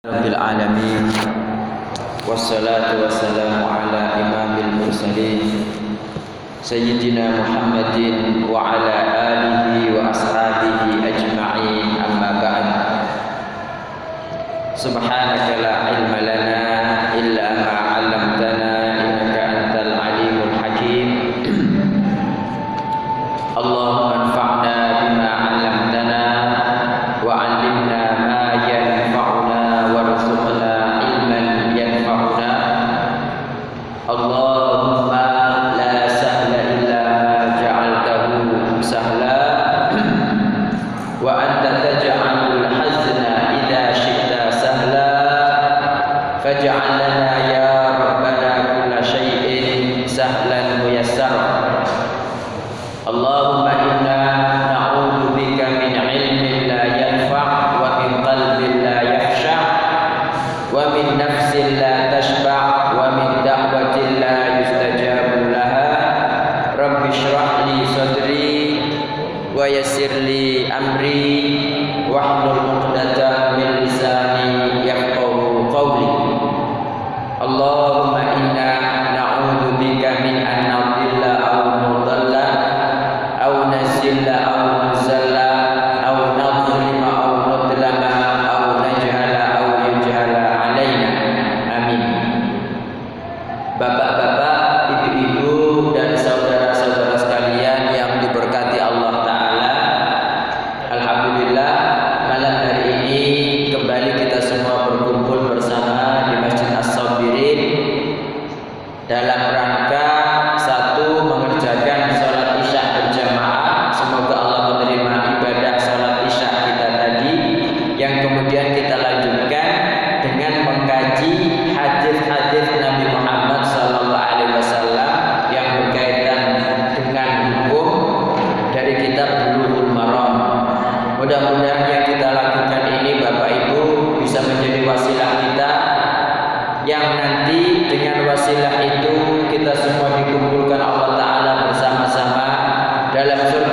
Rabbil alamin. Wassalatu wassalamu ala imamil mursalin sayyidina Muhammadin wa ala alihi wa ashabihi ajma'in. Amma ba'd subhanaka la para la mayor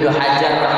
Ibnu Hajar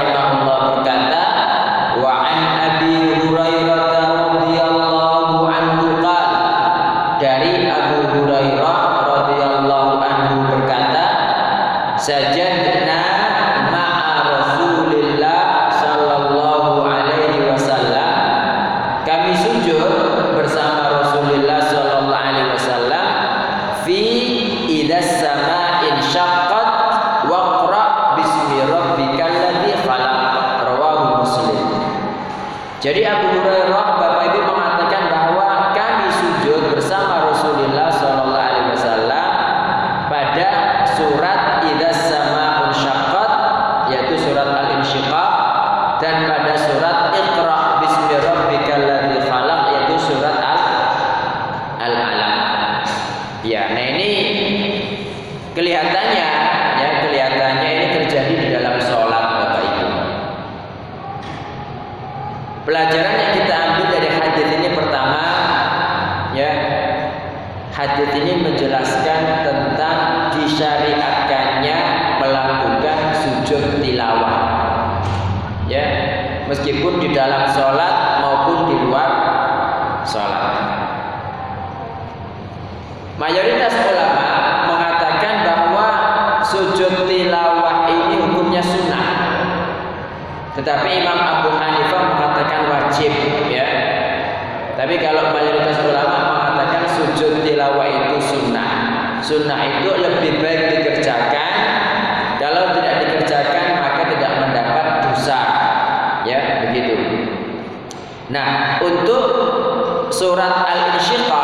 Tapi kalau mayoritas ulama mengatakan sujud tilawah itu sunnah. Sunnah itu lebih baik dikerjakan. Kalau tidak dikerjakan maka tidak mendapat dosa. Ya, begitu. Nah, untuk surat Al-Insyiqah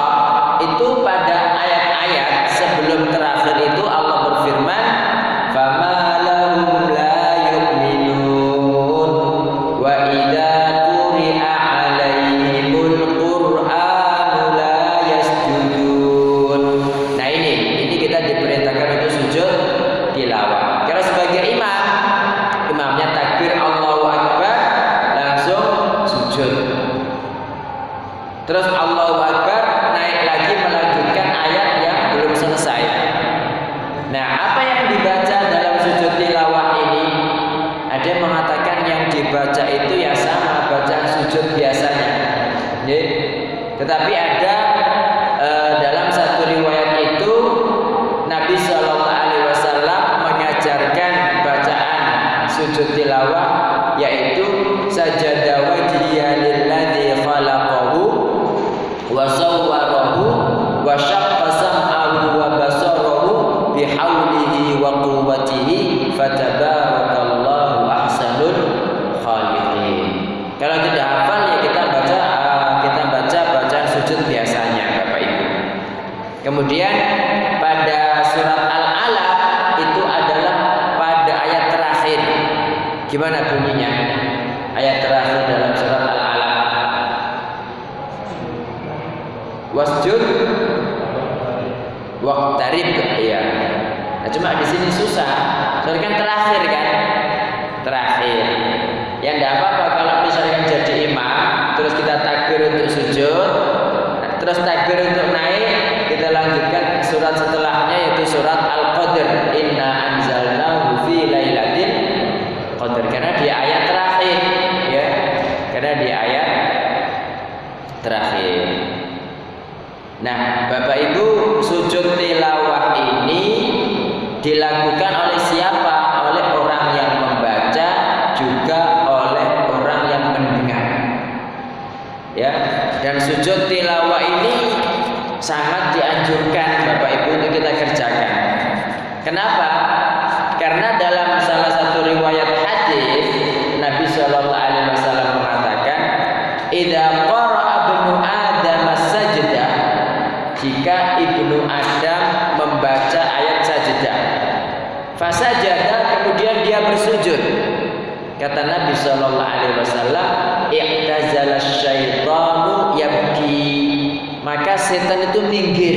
setan itu minggir,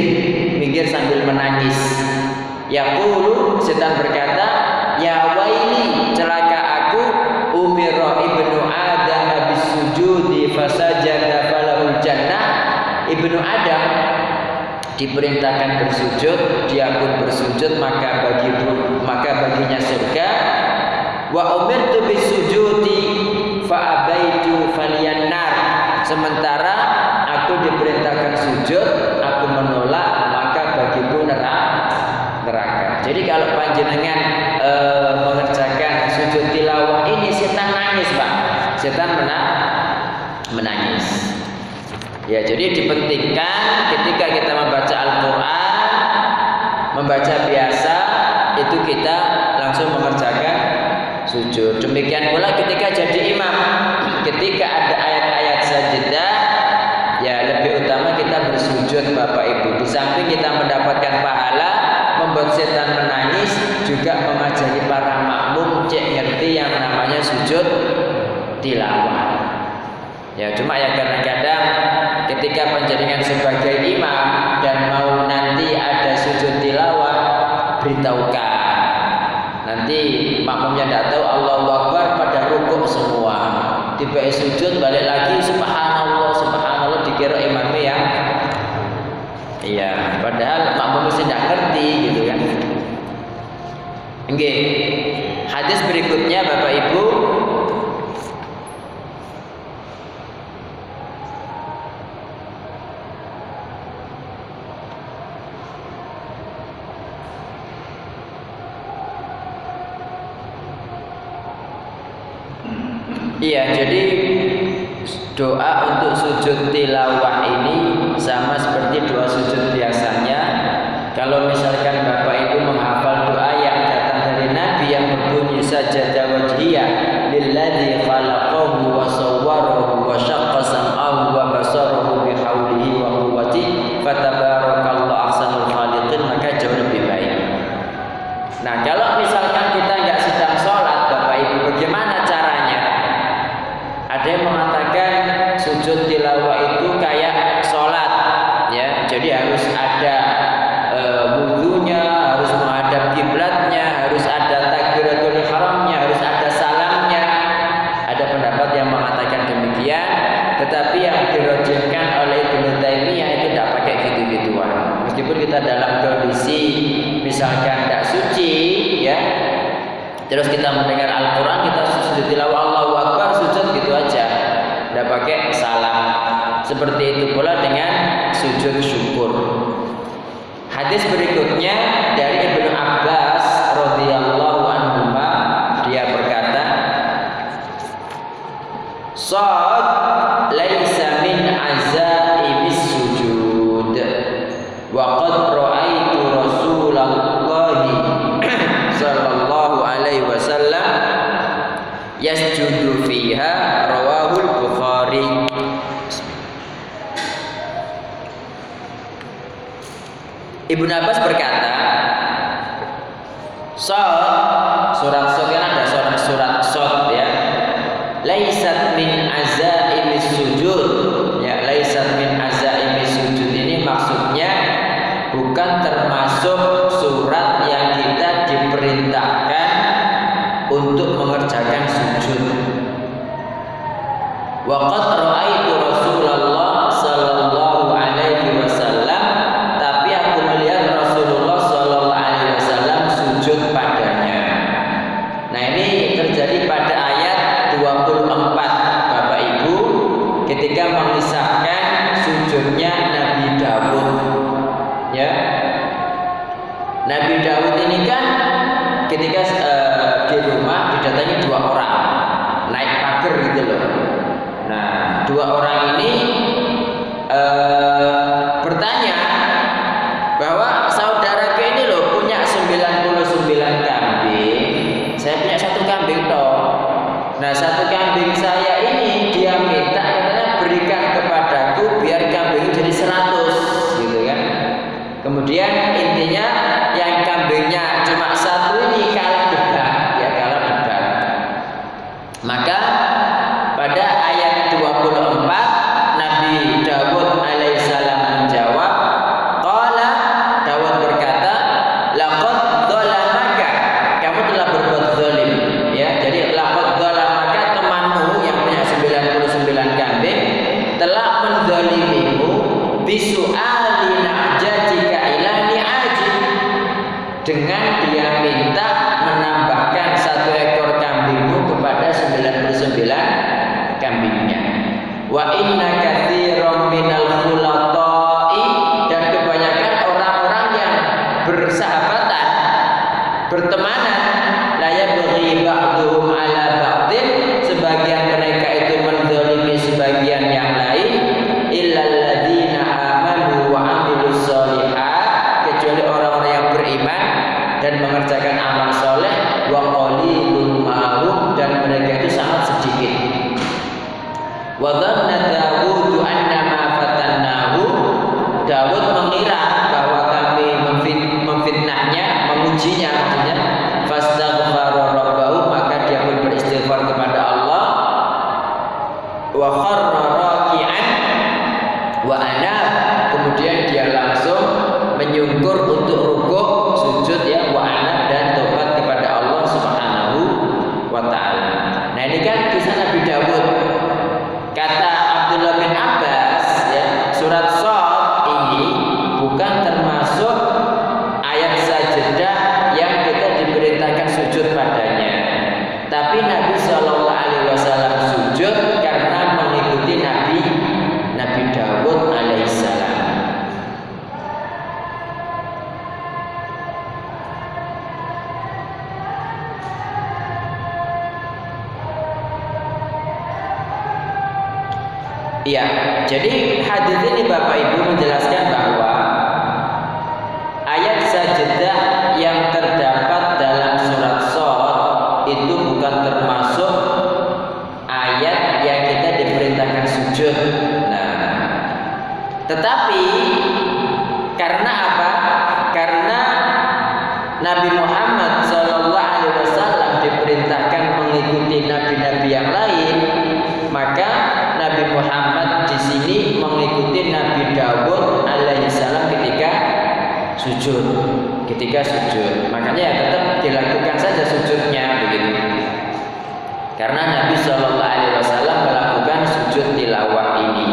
minggir sambil menangis. Yaqulu setan berkata, "Ya waili, celaka aku, umira ibnu Adam bisujudi fasajada falahul jannah." Ibnu Adam diperintahkan bersujud, dia pun bersujud maka bagi maka baginya surga. Wa umirtu bisujudi fa abaitu faliyannar. Sementara aku diperintahkan sujud, aku menolak maka bagiku neraka. neraka. Jadi kalau panjenengan e, mengerjakan sujud tilawah ini setan nangis, Pak. Setan menang, menangis. Ya, jadi dipentingkan ketika kita membaca Al-Qur'an, membaca biasa itu kita langsung mengerjakan sujud. Demikian pula ketika jadi imam, ketika ada ayat-ayat sajadah, bersujud Bapak Ibu. Di samping kita mendapatkan pahala, membuat setan menangis, juga mengajari para makmum cek ngerti yang namanya sujud tilawah. Ya, cuma ya kadang-kadang ketika penjaringan sebagai imam dan mau nanti ada sujud tilawah, beritahukan. Nanti makmumnya tidak tahu Allahu Akbar pada rukuk semua. Tiba sujud balik lagi subhanallah subhanallah dikira imamnya yang Iya, padahal makmum mesti tidak ngerti gitu kan. Oke. Hadis berikutnya Bapak Ibu Iya, jadi doa untuk sujud tilawah ini sama seperti doa sujud biasanya. Kalau misalkan Bapak Ibu menghafal doa yang datang dari Nabi yang berbunyi sajada jadi hadis ini Bapak Ibu ketika sujud. Makanya ya tetap dilakukan saja sujudnya begitu. Karena Nabi Shallallahu Alaihi Wasallam melakukan sujud tilawah ini.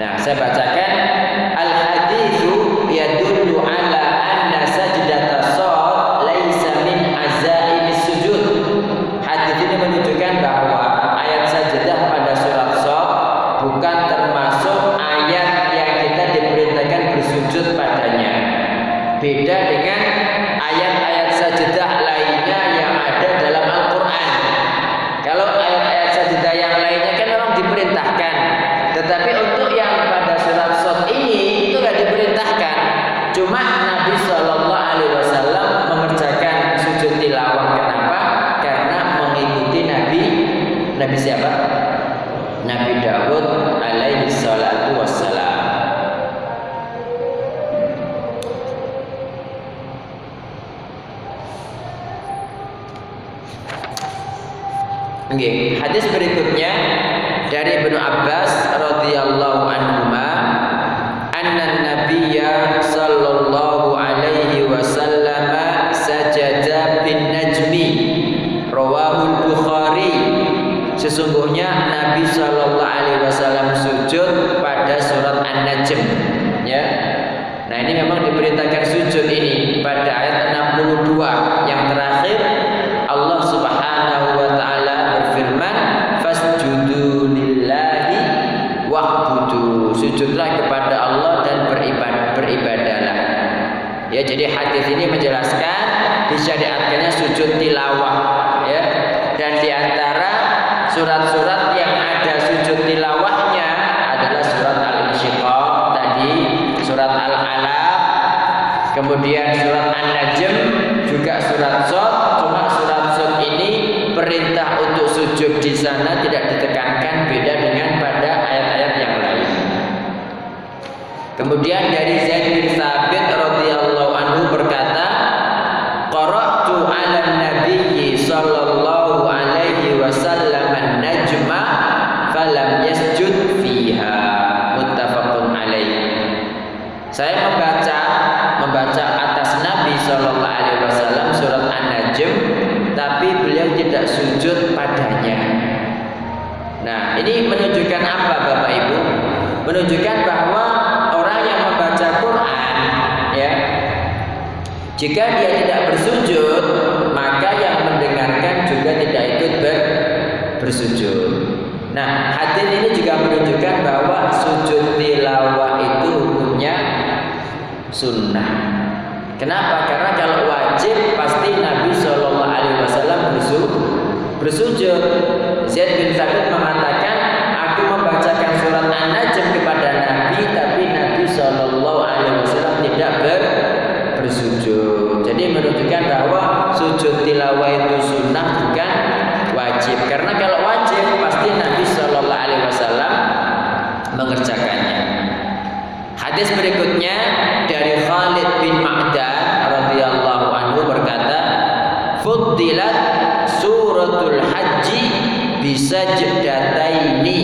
Nah, saya bacakan sesungguhnya Nabi sallallahu alaihi wasallam sujud pada surat An-Najm ya. Nah ini memang diperintahkan sujud ini pada ayat 62 yang terakhir. Allah Subhanahu wa taala berfirman fasjudu lillahi sujudlah kepada Allah dan beribad beribadalah ya jadi hadis ini menjelaskan disyariatkannya sujud tilawah ya. Dan di antara surat-surat yang ada sujud tilawahnya adalah surat al-insyiqaq tadi surat al-alaq kemudian surat an-najm juga surat sod cuma surat sod ini perintah untuk sujud di sana tidak ditekankan beda dengan pada ayat-ayat yang lain. Kemudian dari Zaid bin Thabit radhiyallahu anhu berkata sujud padanya. Nah, ini menunjukkan apa, Bapak Ibu? Menunjukkan bahwa orang yang membaca Quran, ya, jika dia tidak bersujud, maka yang mendengarkan juga tidak ikut ber, bersujud. Nah, hadis ini juga menunjukkan bahwa sujud tilawah itu hukumnya sunnah. Kenapa? Karena kalau wajib pasti Nabi Shallallahu Alaihi Wasallam bersujud. Zaid bin Thabit mengatakan, aku membacakan surat An-Najm kepada Nabi, tapi Nabi Shallallahu Alaihi Wasallam tidak ber bersujud. Jadi menunjukkan bahwa sujud tilawah itu sunnah bukan wajib. Karena kalau wajib pasti Nabi Shallallahu Alaihi Wasallam mengerjakannya. Hadis berikutnya dari Khalid bin Ma'dan radhiyallahu anhu berkata, "Fuddilat suratul haji bisa jedataini."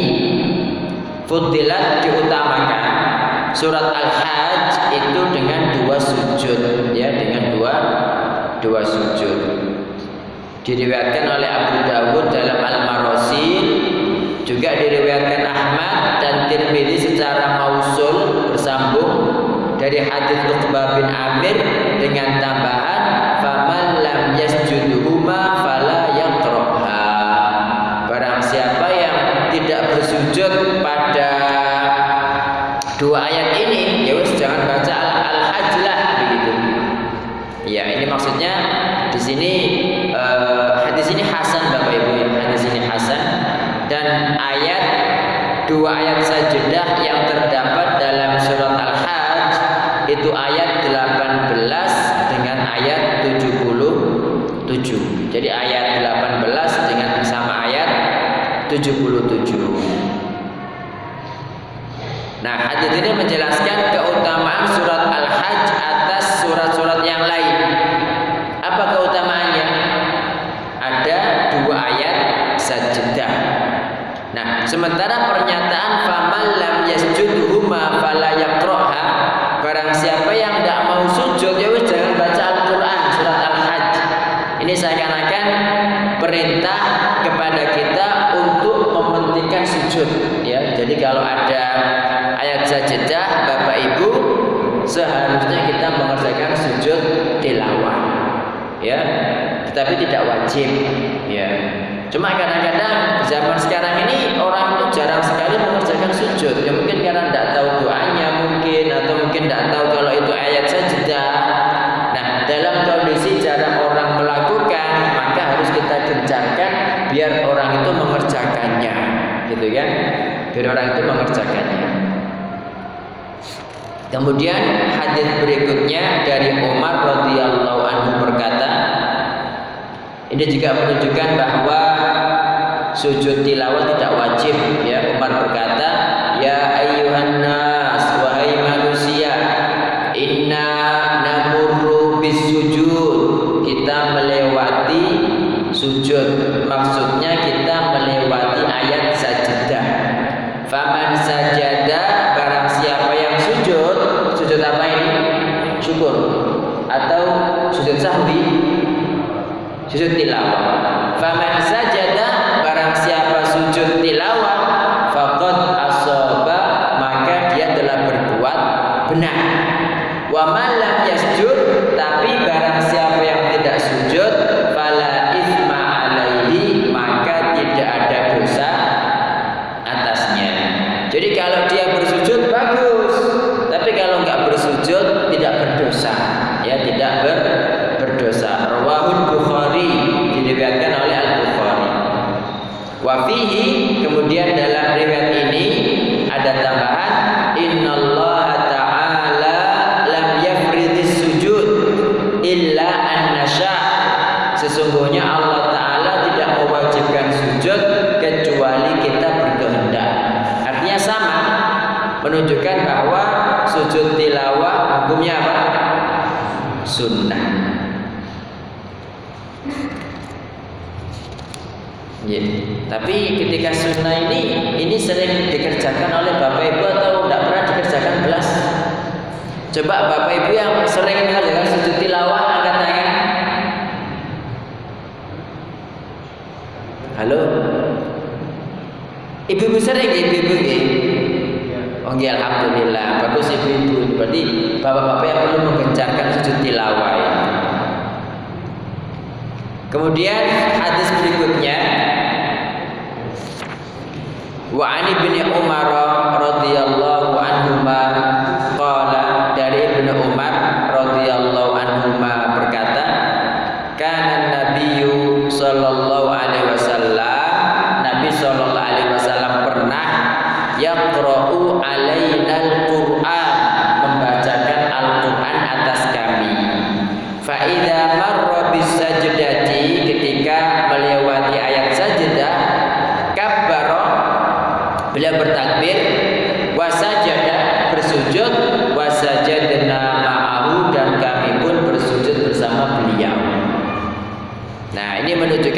Fuddilat diutamakan. Surat Al-Hajj itu dengan dua sujud ya, dengan dua dua sujud. Diriwayatkan oleh Abu Dawud dalam Al-Marasil juga diriwayatkan Ahmad dan Tirmidzi secara mausul dari hadis Uqbah bin Amir dengan tambahan faman lam yasjuduhuma Recep wajib ya. Cuma kadang-kadang zaman sekarang ini orang tuh jarang sekali mengerjakan sujud. Ya mungkin karena tidak tahu doanya mungkin atau mungkin tidak tahu kalau itu ayat saja. nah dalam kondisi jarang orang melakukan maka harus kita kencangkan biar orang itu mengerjakannya. Gitu ya biar orang itu mengerjakannya. Kemudian hadis berikutnya dari Umar radhiyallahu anhu berkata, ini juga menunjukkan bahwa sujud tilawah tidak wajib ya Umar berkata ya ayuhan nas wahai manusia inna namurru bis sujud kita melewati sujud. Maksudnya kita melewati ayat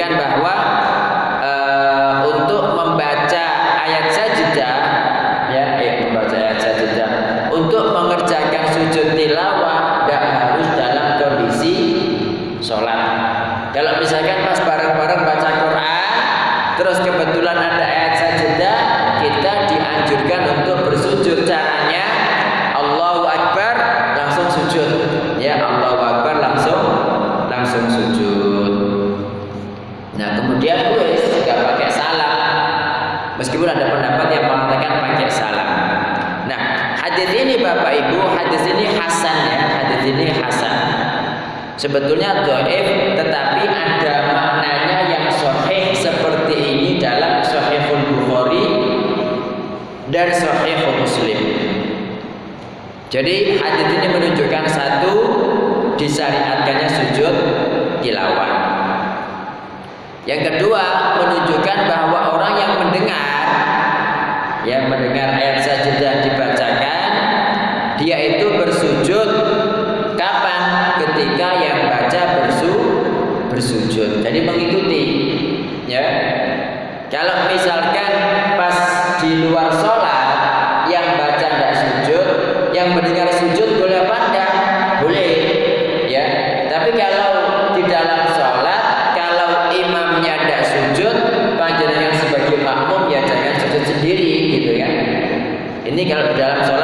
membuktikan bahwa sebetulnya doif tetapi ada maknanya yang sahih seperti ini dalam sahihul Bukhari dan sahihul Muslim. Jadi hadis ini menunjukkan satu disyariatkannya sujud tilawah yang kedua menunjukkan bahwa orang yang mendengar yang mendengar ayat sajadah dibacakan dia itu bersujud sujud. Jadi mengikuti. Ya. Kalau misalkan pas di luar sholat yang baca tidak sujud, yang mendengar sujud boleh apa enggak? Boleh. Ya. Tapi kalau di dalam sholat, kalau imamnya tidak sujud, panjenengan sebagai makmum ya jangan sujud sendiri gitu ya. Ini kalau di dalam sholat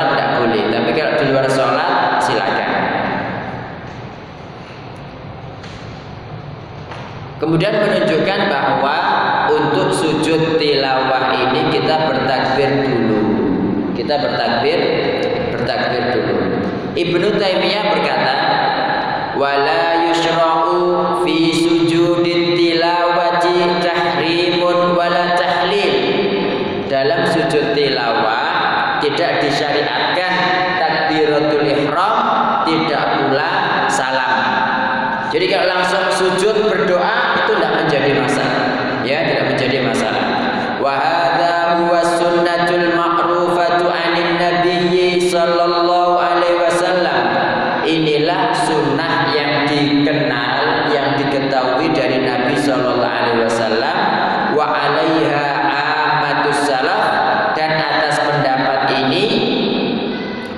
Kemudian menunjukkan bahwa untuk sujud tilawah ini kita bertakbir dulu. Kita bertakbir, bertakbir dulu. Ibnu Taimiyah berkata, "Wala nabiyyi sallallahu alaihi wasallam. Inilah sunnah yang dikenal, yang diketahui dari Nabi sallallahu alaihi wasallam wa 'alaiha amatus salaf dan atas pendapat ini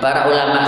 para ulama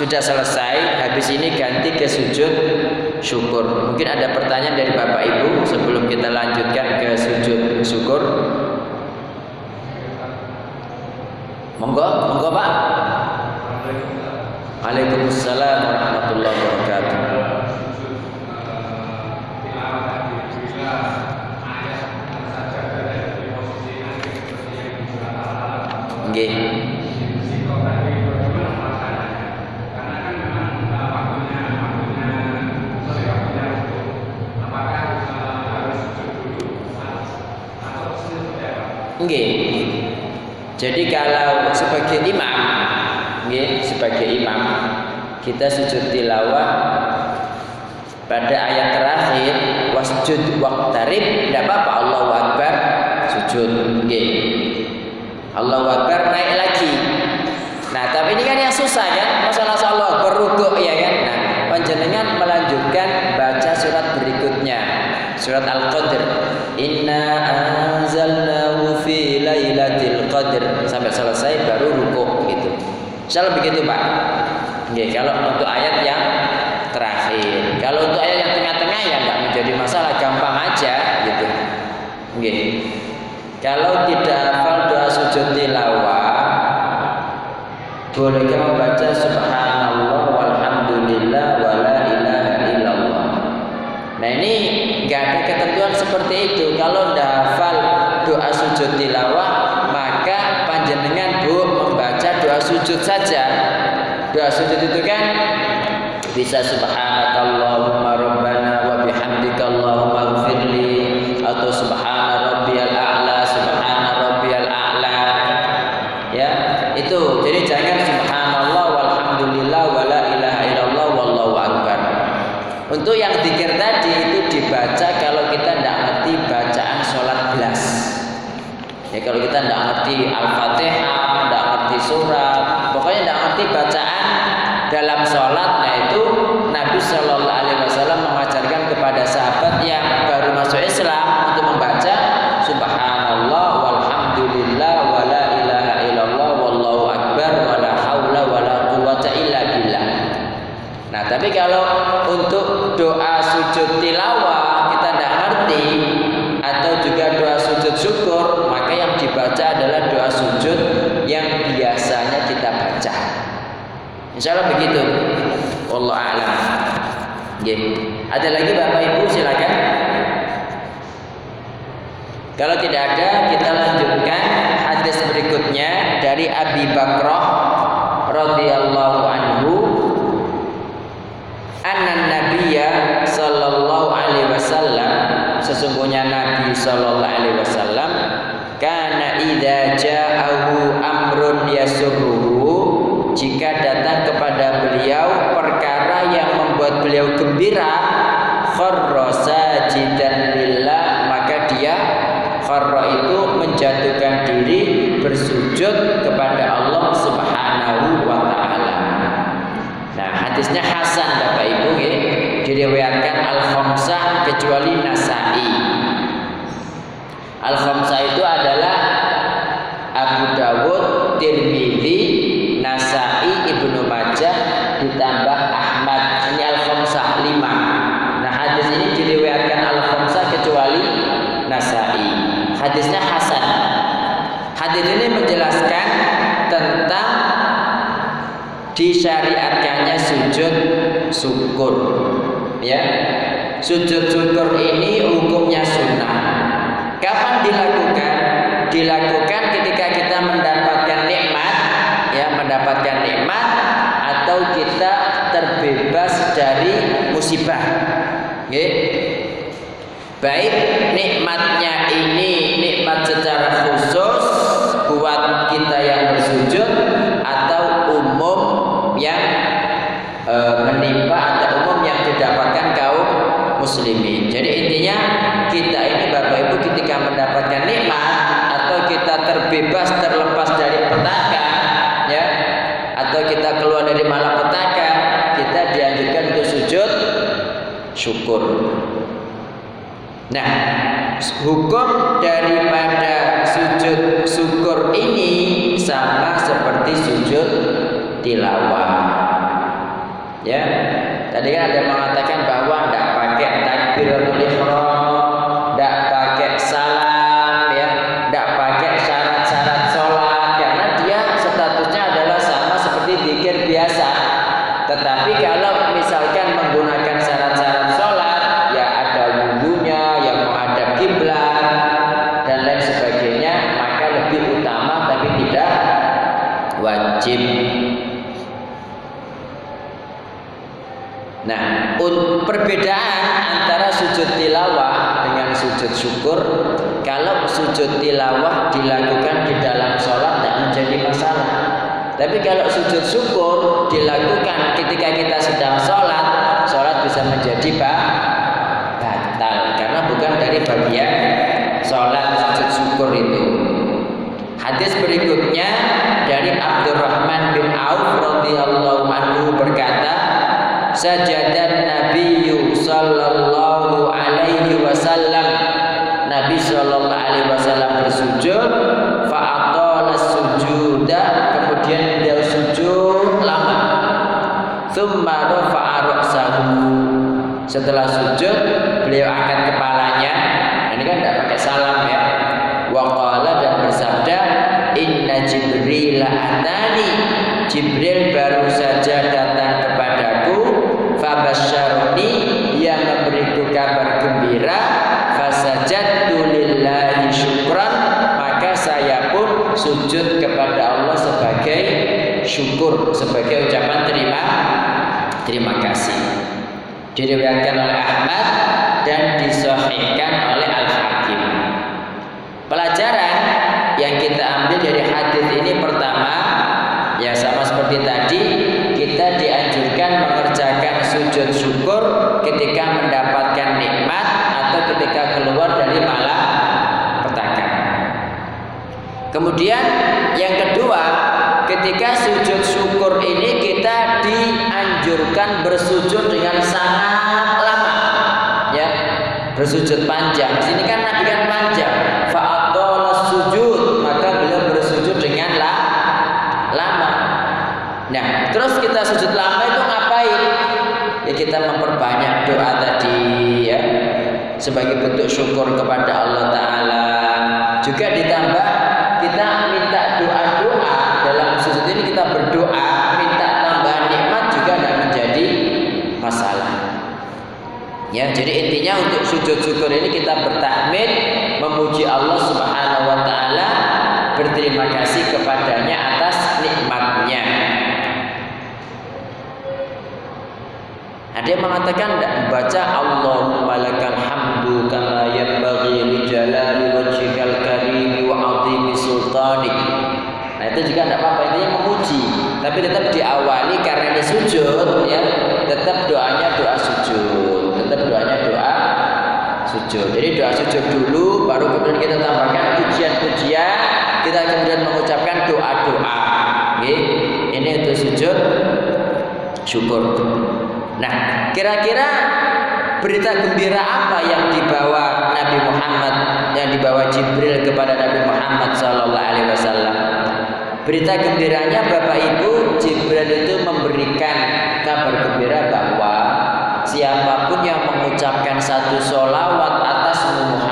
sudah selesai. Habis ini ganti ke sujud syukur. Mungkin ada pertanyaan dari Bapak Ibu sebelum kita lanjutkan ke sujud syukur. Monggo, monggo Pak. Waalaikumsalam warahmatullahi wabarakatuh. Nggih. Nggih. Jadi kalau sebagai imam, nggih, sebagai imam kita sujud tilawah pada ayat terakhir wasjud waqtarib tidak apa-apa Allahu akbar sujud nggih. Allahu akbar naik lagi. Nah, tapi ini kan yang susah kan? Masalah Allah berrukuk ya kan? Nah, panjenengan melanjutkan baca surat berikutnya. Surat Al-Qadr. Inna anzalnahu fi lailatul qadr sampai selesai baru rukuk gitu. Insyaallah begitu, Pak. Oke, kalau untuk ayat yang terakhir. Kalau untuk ayat yang tengah-tengah ya enggak menjadi masalah, gampang aja gitu. Oke. Kalau tidak hafal doa sujud tilawah, bolehkah membaca subhanallah walhamdulillah wala ilaha illallah. Nah ini nggak ada ketentuan seperti itu. Kalau tidak hafal doa sujud tilawah, panjenengan bu membaca doa sujud saja. Doa sujud itu kan bisa subhanakallahumma rabbana wa bihamdika allahumma gfirli atau subhana ngerti Al-Fatihah, tidak ngerti surat, pokoknya tidak ngerti bacaan dalam sholat, nah itu Nabi Shallallahu Alaihi Wasallam mengajarkan kepada sahabat yang baru masuk Islam untuk membaca Subhanallah walhamdulillah wala ilaha illallah wallahu akbar wala haula wala quwata illa billah. Nah, tapi kalau untuk doa sujud tilawah kita tidak ngerti atau juga doa sujud syukur, maka yang dibaca adalah doa sujud yang biasanya kita baca. Insya Allah begitu. Allah alam. Ada lagi Bapak Ibu silakan. Kalau tidak ada, kita lanjutkan hadis berikutnya dari Abi Bakrah radhiyallahu anhu anna nabiyya sallallahu alaihi wasallam sesungguhnya nabi sallallahu alaihi wasallam kana idza ja'ahu amrun yasurruhu jika datang kepada beliau perkara yang membuat beliau gembira kharra sajidan lillah maka dia kharra itu menjatuhkan diri bersujud kepada Allah Subhanahu wa taala Nah, hadisnya Hasan Bapak Ibu ya. Diriwayatkan Al-Khamsah kecuali Nasai. Al-Khamsah itu adalah Abu Dawud, Tirmidzi, Nasai, Ibnu Majah ditambah Ahmad. Ini Al-Khamsah 5. Nah, hadis ini diriwayatkan Al-Khamsah kecuali Nasai. Hadisnya Hasan. Hadis ini menjelaskan tentang disyariatkannya sujud syukur ya. Sujud syukur ini hukumnya sunnah. Kapan dilakukan? Dilakukan ketika kita mendapatkan nikmat ya mendapatkan nikmat atau kita terbebas dari musibah. Ya. baik nikmatnya ini nikmat secara khusus buat kita yang bersujud atau umum yang e, menimpa atau umum yang didapatkan kaum muslimin. Jadi intinya kita ini Bapak Ibu ketika mendapatkan nikmat atau kita terbebas terlepas dari petaka ya atau kita keluar dari malapetaka, kita dianjurkan untuk sujud syukur. Nah, hukum daripada sujud syukur ini sama seperti sujud tilawah. Ya, tadi kan ada mengatakan bahwa tidak pakai takbiratul ihram, sujud tilawah dilakukan di dalam sholat tidak menjadi masalah. Tapi kalau sujud syukur dilakukan ketika kita sedang sholat, sholat bisa menjadi batal karena bukan dari bagian sholat sujud syukur itu. Hadis berikutnya dari Abdurrahman bin Auf radhiyallahu anhu berkata, sajadan Nabi sallallahu alaihi wasallam Nabi sallallahu alaihi wasallam bersujud fa'atala sujuda kemudian beliau sujud lama. Thumma rafa'a ra'sahu setelah sujud beliau angkat kepalanya. Ini kan tidak pakai salam ya. Waqala dan bersabda inna jibril atani. Jibril baru saja datang kepadaku fabasyarni dia memberiku kabar gembira fasajadtu lillahi syukran maka saya pun sujud kepada Allah sebagai syukur sebagai ucapan terima terima kasih. Diriwayatkan oleh Ahmad dan disahihkan oleh Al-Hakim. Pelajaran yang kita ambil dari hadis ini pertama ya sama seperti tadi kita dianjurkan mengerjakan sujud syukur ketika mendapatkan nikmat atau ketika keluar dari malapetaka. Kemudian yang kedua, ketika sujud syukur ini kita dianjurkan bersujud dengan sangat lama. Ya, bersujud panjang. Di sini kan Nabi kan panjang. Fa'adhalas sujud, maka beliau bersujud dengan la, lama. Nah, terus kita sujud lama itu ngapain? Ya kita memperbanyak doa tadi sebagai bentuk syukur kepada Allah taala. Juga ditambah kita minta doa-doa dalam sujud ini kita berdoa minta tambahan nikmat juga tidak menjadi masalah. Ya, jadi intinya untuk sujud syukur ini kita bertahmid, memuji Allah Subhanahu wa taala, berterima kasih kepadanya atas nikmatnya. Ada yang mengatakan baca Allahumma lakal hamdu yanbaghi li jalali wajhikal karim wa 'azimi sultanik. Nah, itu juga tidak apa-apa, intinya memuji. Tapi tetap diawali karena ini sujud ya, tetap doanya doa sujud. Tetap doanya doa sujud. Jadi doa sujud dulu baru kemudian kita tambahkan pujian-pujian, kita kemudian mengucapkan doa-doa. Oke. Ini untuk sujud syukur. Nah, kira-kira berita gembira apa yang dibawa Nabi Muhammad yang dibawa Jibril kepada Nabi Muhammad Sallallahu Alaihi Wasallam? Berita gembiranya Bapak Ibu Jibril itu memberikan kabar gembira bahwa siapa pun yang mengucapkan satu solawat atas Muhammad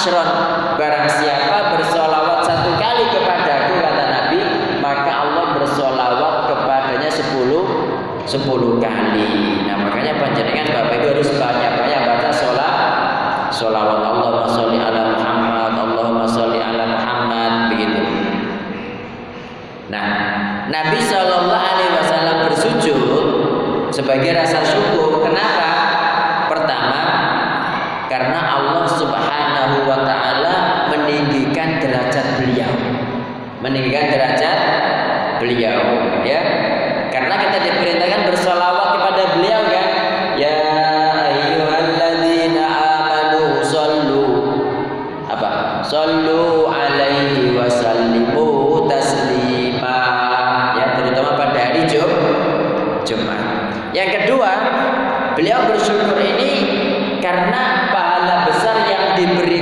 asyron barang siapa bersolawat satu kali kepadaku kata Nabi maka Allah bersolawat kepadanya sepuluh sepuluh kali. Nah makanya panjenengan bapak itu harus banyak-banyak baca sholat. Sholawat Allahumma sholli ala Muhammad Allahumma sholli ala Muhammad begitu. Nah Nabi Shallallahu Alaihi Wasallam bersujud sebagai rasa syukur kenapa Pertama, karena Allah Subhanahu wa taala meninggikan derajat beliau. Meninggikan derajat beliau, ya. Karena kita diperintahkan bersolawat kepada beliau kan. Ya ayyuhalladzina amanu sallu apa? Sallu alaihi wasallimu taslima. Ya, terutama pada hari Jumat. Yang kedua, Beliau bersyukur ini karena pahala besar yang diberikan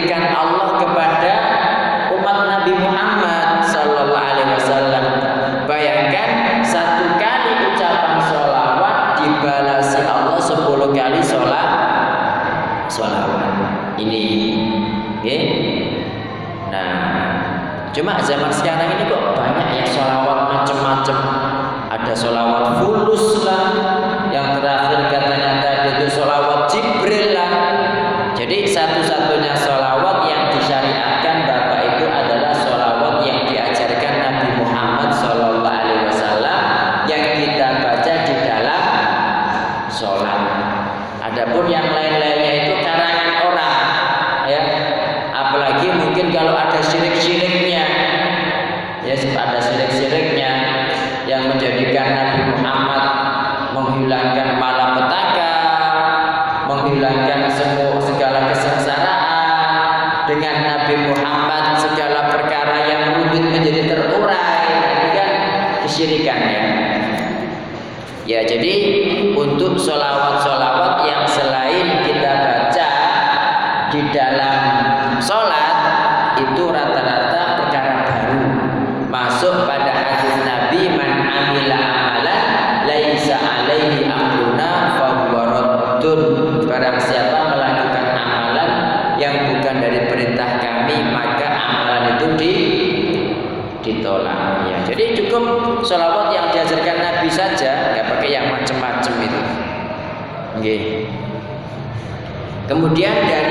kemudian dari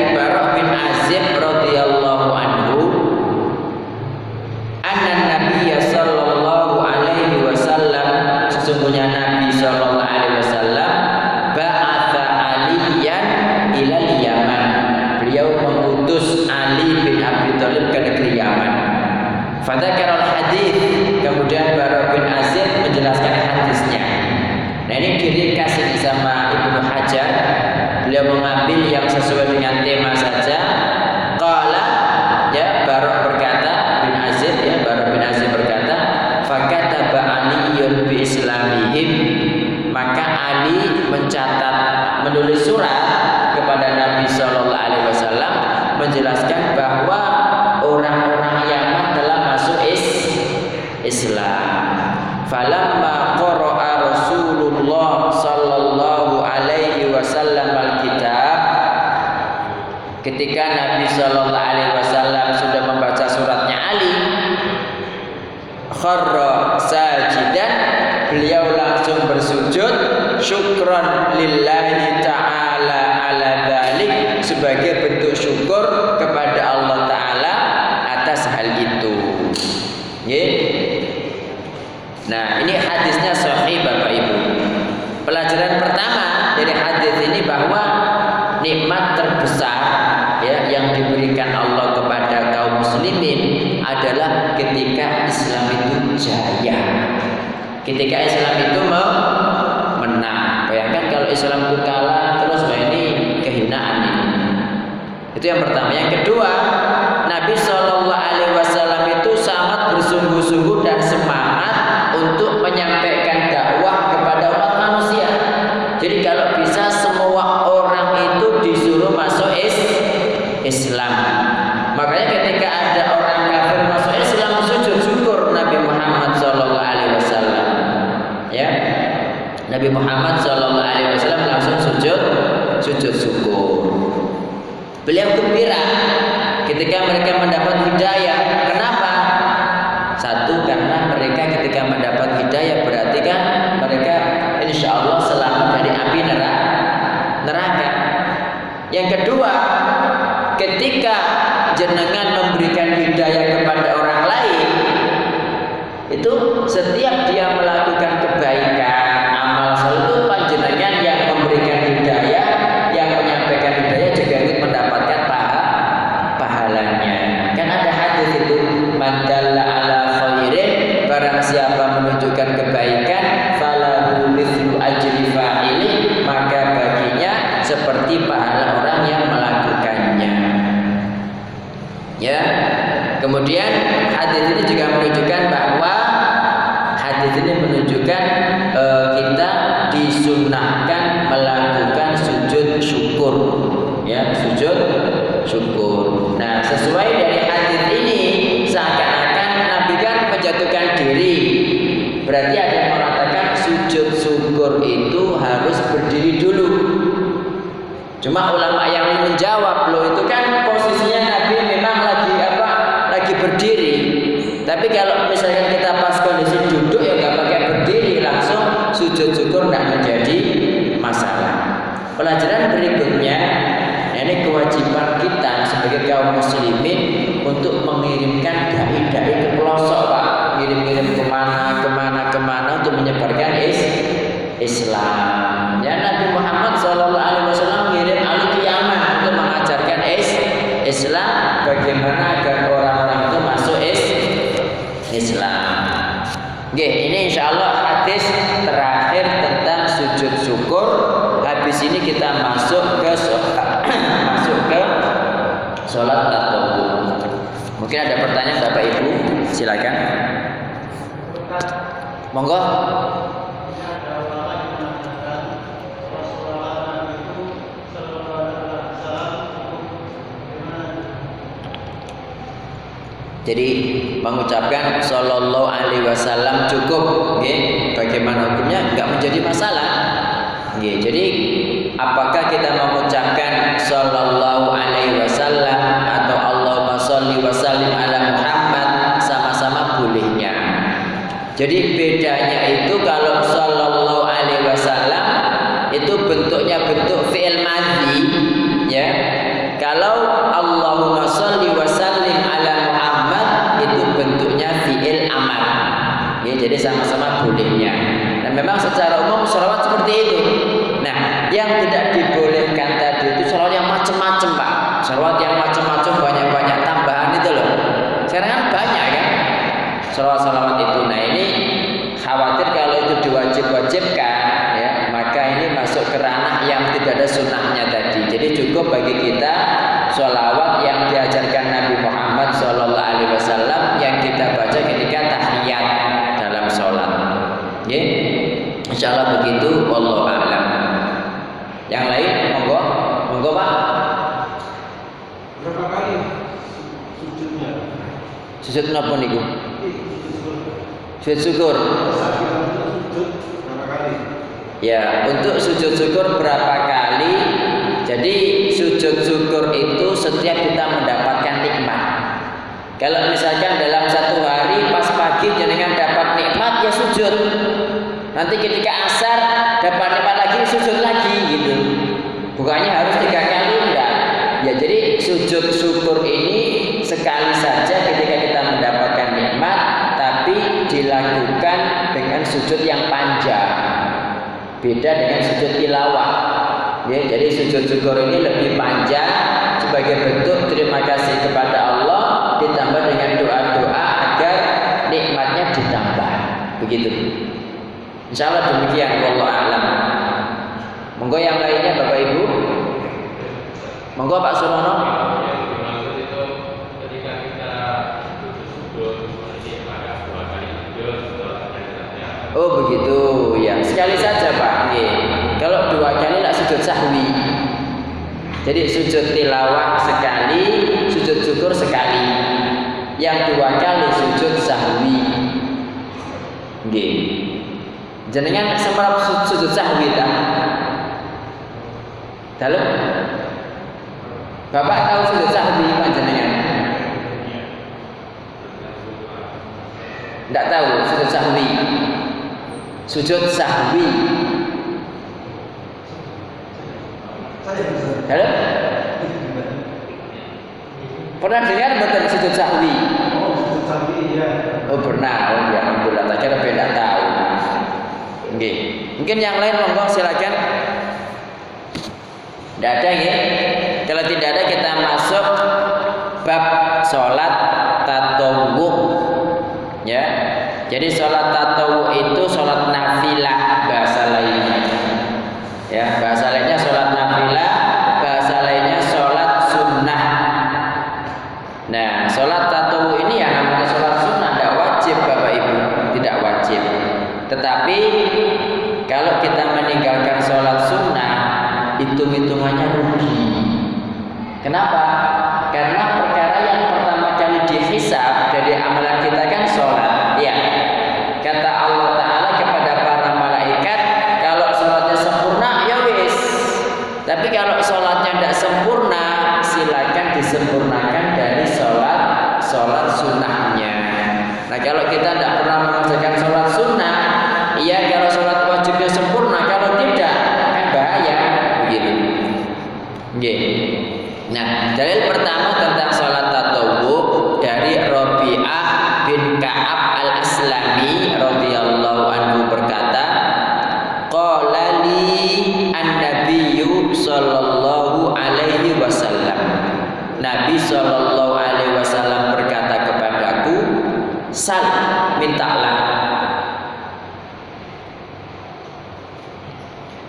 Nabi sallallahu alaihi wasallam sudah membaca suratnya Ali kharra sajidan beliau langsung bersujud syukran lillahi ta'ala ala dhalik sebagai bentuk syukur kepada Allah taala atas hal itu. Nggih. Nah, ini hadisnya sahih Bapak Ibu. Pelajaran pertama dari hadis ini bahwa nikmat terbesar yang diberikan Allah kepada kaum muslimin adalah ketika Islam itu jaya. Ketika Islam itu menang. Bayangkan kalau Islam itu kalah terus wah ini kehinaan ini. Itu yang pertama. Yang kedua, Nabi Shallallahu Alaihi Wasallam itu sangat bersungguh-sungguh dan semangat untuk menyampaikan dakwah kepada umat manusia. Jadi kalau bisa Islam. Makanya ketika ada orang kafir masuk Islam sujud syukur Nabi Muhammad Shallallahu Alaihi Wasallam. Ya, Nabi Muhammad Shallallahu Alaihi Wasallam langsung sujud sujud syukur. Beliau gembira ketika mereka mendapat hidayah. Kenapa? Satu karena mereka ketika mendapat hidayah berarti kan mereka insya Allah selamat dari api neraka. neraka. Yang kedua, ketika jenengan memberikan hidayah kepada orang lain, itu setiap mengucapkan Sallallahu Alaihi Wasallam cukup, okay? bagaimana hukumnya? Enggak menjadi masalah. Okay? Jadi apakah kita mengucapkan Sallallahu Alaihi Wasallam atau Allahumma Salli Wasallim ala Muhammad sama-sama bolehnya. Jadi bedanya itu kalau sama-sama bolehnya. Dan memang secara umum sholawat seperti itu. Nah yang tidak dibolehkan tadi itu sholawat yang macam-macam pak. Sholawat yang macam-macam banyak-banyak tambahan itu loh. Sekarang kan banyak kan? Sholawat-sholawat itu. Nah ini khawatir kalau itu diwajib-wajibkan ya maka ini masuk ke ranah yang tidak ada sunnahnya tadi. Jadi cukup bagi kita sholawat yang diajarkan Nabi Muhammad Shallallahu Alaihi Wasallam yang kita baca ketika Insya Allah begitu. Allah alam. Yang lain, monggo, monggo pak. Berapa kali sujudnya? Sujud napa niku? Sujud syukur. Ya, untuk sujud syukur berapa kali? Jadi sujud syukur itu setiap kita mendapatkan nikmat. Kalau misalkan dalam satu hari pas pagi jenengan dapat nikmat ya sujud. Nanti ketika asar dapat nikmat lagi sujud lagi gitu. Bukannya harus tiga kali enggak. Ya jadi sujud syukur ini sekali saja ketika kita mendapatkan nikmat tapi dilakukan dengan sujud yang panjang. Beda dengan sujud tilawah. Ya, jadi sujud syukur ini lebih panjang sebagai bentuk terima kasih kepada Allah ditambah dengan doa-doa agar nikmatnya ditambah. Begitu. Insya Allah demikian. Allah alam. Monggo yang lainnya Bapak Ibu. Monggo Pak Surono. Oh begitu ya sekali saja Pak. Nggih. Kalau dua kali tidak sujud sahwi. Jadi sujud tilawah sekali, sujud syukur sekali. Yang dua kali sujud sahwi. Nggih. Jenengan semerap su- sujud sahwi tak? Dalam? Bapak tahu sujud sahwi panjenengan? Tidak tahu sujud sahwi. Sujud sahwi. Halo? Pernah dengar betul sujud sahwi? Oh, sujud sapi ya. Oh pernah, oh ya alhamdulillah. Tak kira beda tahu. Mungkin yang lain monggo silakan. Tidak ada ya?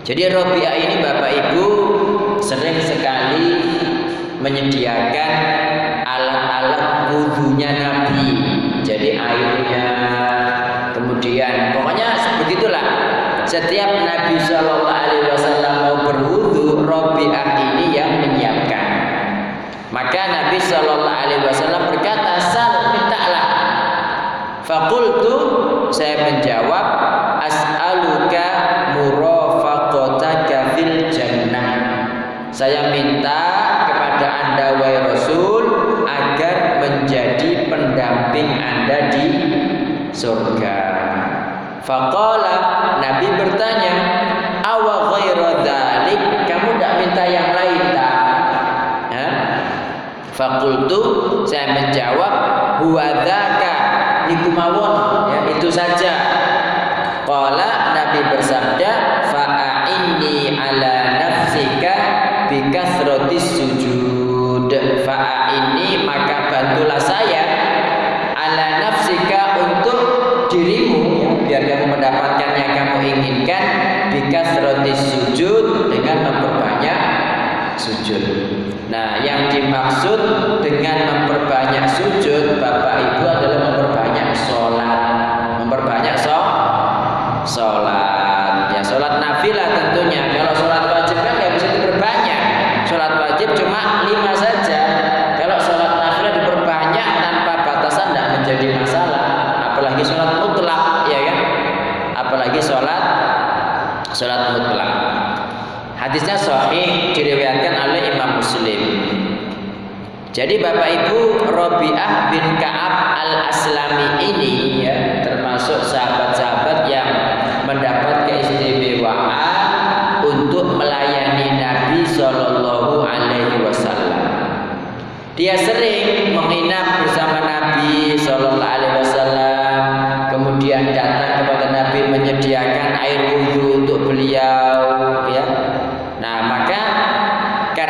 Jadi Robiah ini Bapak Ibu sering sekali menyediakan alat-alat wudhunya Nabi. Jadi airnya, kemudian pokoknya begitulah. Setiap Nabi Shallallahu Alaihi Wasallam mau berwudhu, Robiah ini yang menyiapkan. Maka Nabi Shallallahu Alaihi Wasallam berkata, "Sal, mintalah." Fakultu saya menjawab, "As'aluka murafaqataka fil jannah." Saya minta kepada Anda wahai Rasul agar menjadi pendamping Anda di surga. Faqala Nabi bertanya, "Awa ghaira dzalik?" Kamu tidak minta yang lain tak? Hah? Fakultu saya menjawab huwa dzaka niku mawon ya itu saja. Qala Nabi bersabda ala nafsika bikasratis sujud. Fa'inni maka bantulah saya ala nafsika untuk dirimu ya, biar kamu mendapatkan yang kamu inginkan bikasratis sujud dengan memperbanyak sujud. Nah, yang dimaksud dengan memperbanyak sujud Bapak Ibu adalah memperbanyak sholat, memperbanyak sholat. Sholat nafilah tentunya. Kalau sholat wajib kan nggak bisa diperbanyak. Sholat wajib cuma lima saja. Kalau sholat nafilah diperbanyak tanpa batasan tidak menjadi masalah. Apalagi sholat mutlak, ya kan? Apalagi sholat sholat mutlak. Hadisnya sahih diriwayatkan oleh Imam Muslim. Jadi Bapak Ibu Robiah bin Ka'ab al-Aslami ini ya termasuk sahabat-sahabat yang mendapat keistimewaan untuk melayani Nabi Shallallahu Alaihi Wasallam. Dia sering menginap bersama Nabi Shallallahu Alaihi Wasallam, kemudian datang kepada Nabi menyediakan air wudhu untuk beliau, ya. Nah maka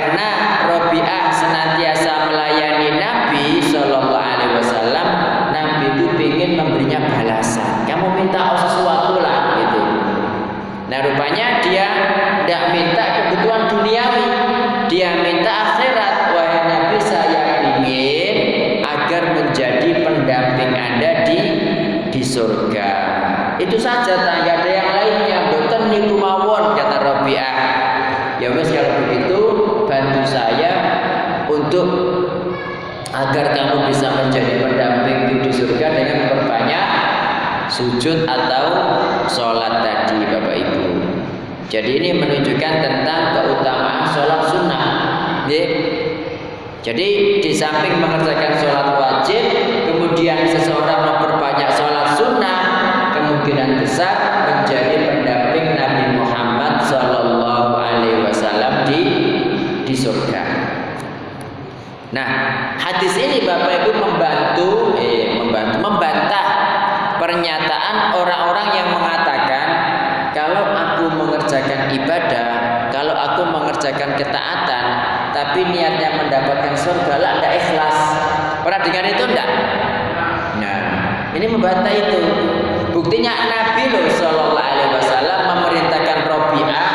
karena Robiah senantiasa melayani Nabi Shallallahu Alaihi Wasallam, Nabi itu ingin memberinya balasan. Kamu minta sesuatu lah gitu. Nah rupanya dia tidak minta kebutuhan duniawi, dia minta akhirat. Wahai Nabi saya ingin agar menjadi pendamping anda di di surga. Itu saja, tak ada yang lainnya. Boten niku mawon kata Robiah. Ya wes kalau begitu bantu saya untuk agar kamu bisa menjadi pendamping di surga dengan memperbanyak sujud atau sholat tadi Bapak Ibu. Jadi ini menunjukkan tentang keutamaan sholat sunnah. Jadi di samping mengerjakan sholat wajib, kemudian seseorang memperbanyak sholat sunnah, kemungkinan besar menjadi pendamping Nabi Muhammad Sallallahu Alaihi Wasallam di surga. Nah, hadis ini Bapak Ibu membantu, eh, membantu, membantah pernyataan orang-orang yang mengatakan kalau aku mengerjakan ibadah, kalau aku mengerjakan ketaatan, tapi niatnya mendapatkan surga, lah tidak ikhlas. Pernah dengar itu enggak? Nah, ini membantah itu. Buktinya Nabi loh Shallallahu Alaihi Wasallam memerintahkan Robiah,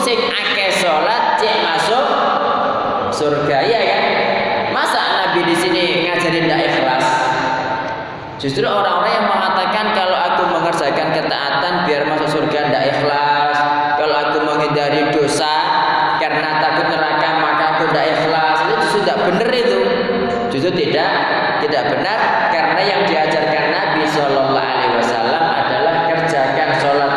sing akeh sholat cek masuk surga ya kan? Masa Nabi di sini ngajarin tidak ikhlas? Justru orang-orang yang mengatakan kalau aku mengerjakan ketaatan biar masuk surga tidak ikhlas. Kalau aku menghindari dosa karena takut neraka maka aku tidak ikhlas. Itu tidak benar itu. Justru tidak tidak benar karena yang diajarkan Nabi Shallallahu Alaihi Wasallam adalah kerjakan sholat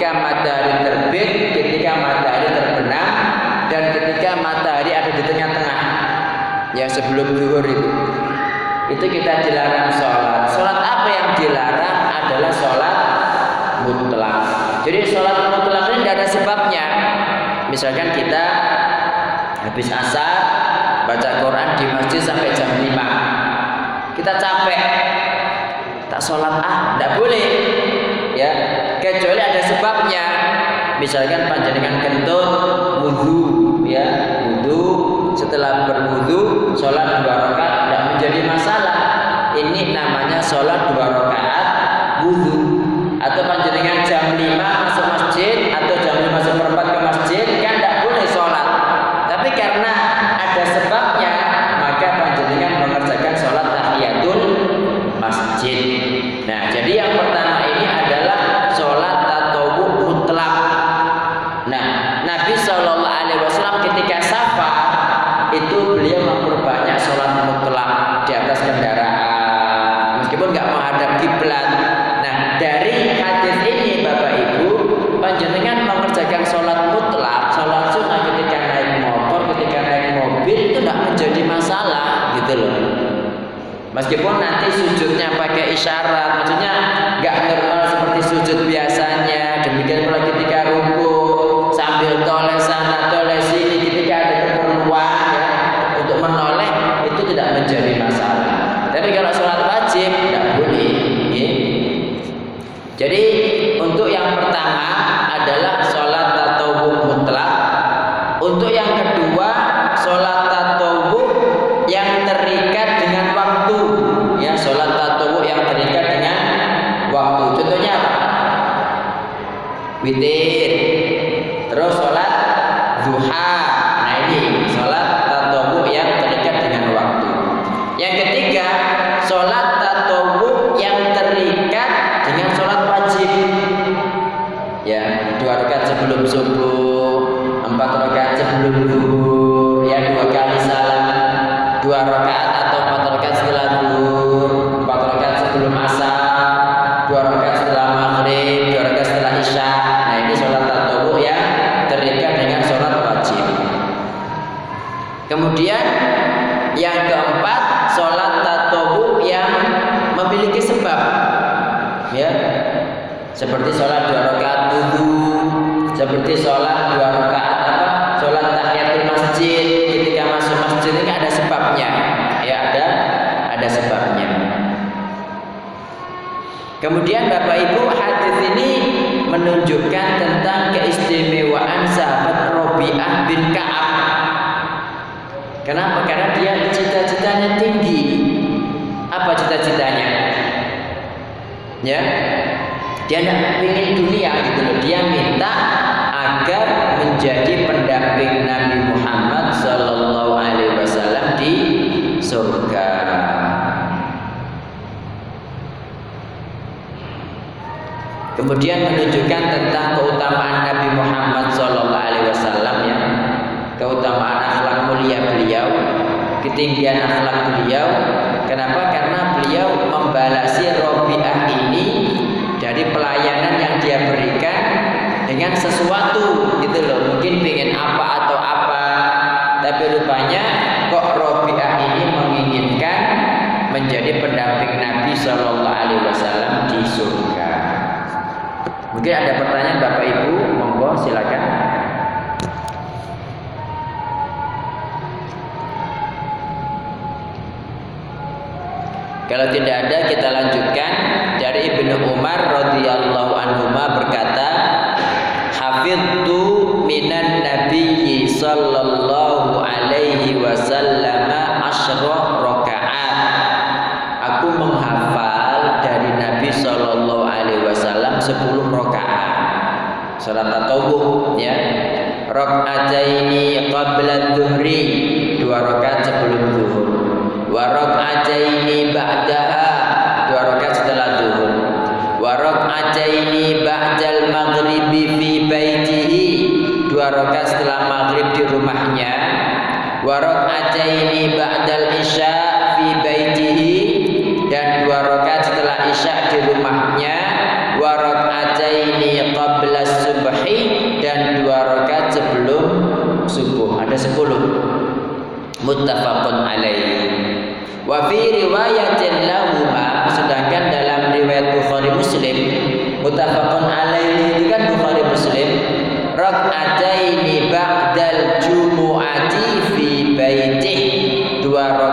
ketika matahari terbit, ketika matahari terbenam, dan ketika matahari ada di tengah-tengah. Ya sebelum zuhur itu. Itu kita dilarang sholat. Sholat apa yang dilarang adalah sholat mutlak. Jadi sholat mutlak ini tidak ada sebabnya. Misalkan kita habis asar baca Quran di masjid sampai jam 5 kita capek tak sholat ah tidak boleh ya kecuali ada sebabnya. Misalkan panjenengan kentut wudhu ya wudhu setelah berwudhu sholat dua rakaat tidak menjadi masalah. Ini namanya sholat Kemudian Bapak Ibu hadis ini menunjukkan tentang keistimewaan sahabat Robi'ah bin Ka'ab. Kenapa? Karena dia cita-citanya tinggi. Apa cita-citanya? Ya, dia tidak ingin dunia gitu loh. Dia minta agar menjadi pendamping Nabi Muhammad Sallallahu Alaihi Wasallam di surga. Kemudian menunjukkan tentang keutamaan Nabi Muhammad Sallallahu Alaihi Wasallam ya, keutamaan akhlak mulia beliau, ketinggian akhlak beliau. Kenapa? Karena beliau membalasi Robiah ini dari pelayanan yang dia berikan dengan sesuatu gitu loh. Mungkin pengen apa atau apa, tapi rupanya kok Robiah ini menginginkan menjadi pendamping Nabi Shallallahu Alaihi Wasallam di surga. Mungkin ada pertanyaan Bapak Ibu, monggo silakan. Kalau tidak ada kita lanjutkan dari Ibnu Umar radhiyallahu anhu berkata, "Hafidtu minan nabiyyi sallallahu alaihi wasallam asyra rakaat." Aku menghafal 10 rakaat. Salat tatawuf ya. Rakaataini qabla dhuhri, dua rakaat sebelum zuhur wa rak'ataini ba'daha dua rakaat setelah zuhur wa rak'ataini ba'dal maghribi fi baitihi dua rakaat setelah maghrib di rumahnya wa rak'ataini ba'dal isya fi baitihi dan dua rakaat setelah isya di rumahnya wa rak'ataini qabla subhi dan dua rakaat sebelum subuh. Ada sepuluh. Muttafaqun alaih. Wa fi riwayatin lahuma sedangkan dalam riwayat Bukhari Muslim muttafaqun alaihi itu kan Bukhari Muslim rak'ataini ba'dal jumu'ati fi baitih dua rakaat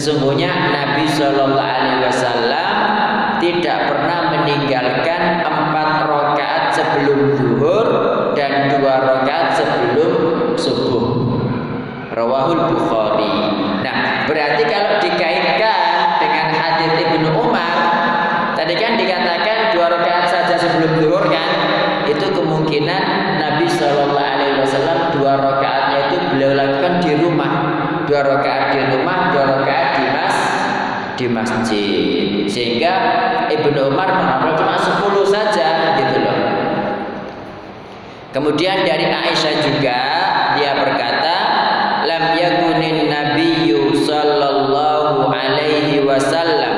Sesungguhnya Nabi Shallallahu Alaihi Wasallam tidak pernah meninggalkan empat rakaat sebelum zuhur dan dua rakaat sebelum subuh. Rawahul Bukhari. Nah, berarti kalau dikaitkan dengan hadis Ibnu Umar, tadi kan dikatakan dua rakaat saja sebelum zuhur kan? Itu kemungkinan Nabi Shallallahu Alaihi Wasallam dua rakaatnya itu beliau lakukan di rumah, dua rakaat di rumah, dua rakaat di mas di masjid. Sehingga Ibnu Umar menghafal cuma 10 saja gitu loh. Kemudian dari Aisyah juga dia berkata lam yakunin nabiyyu sallallahu alaihi wasallam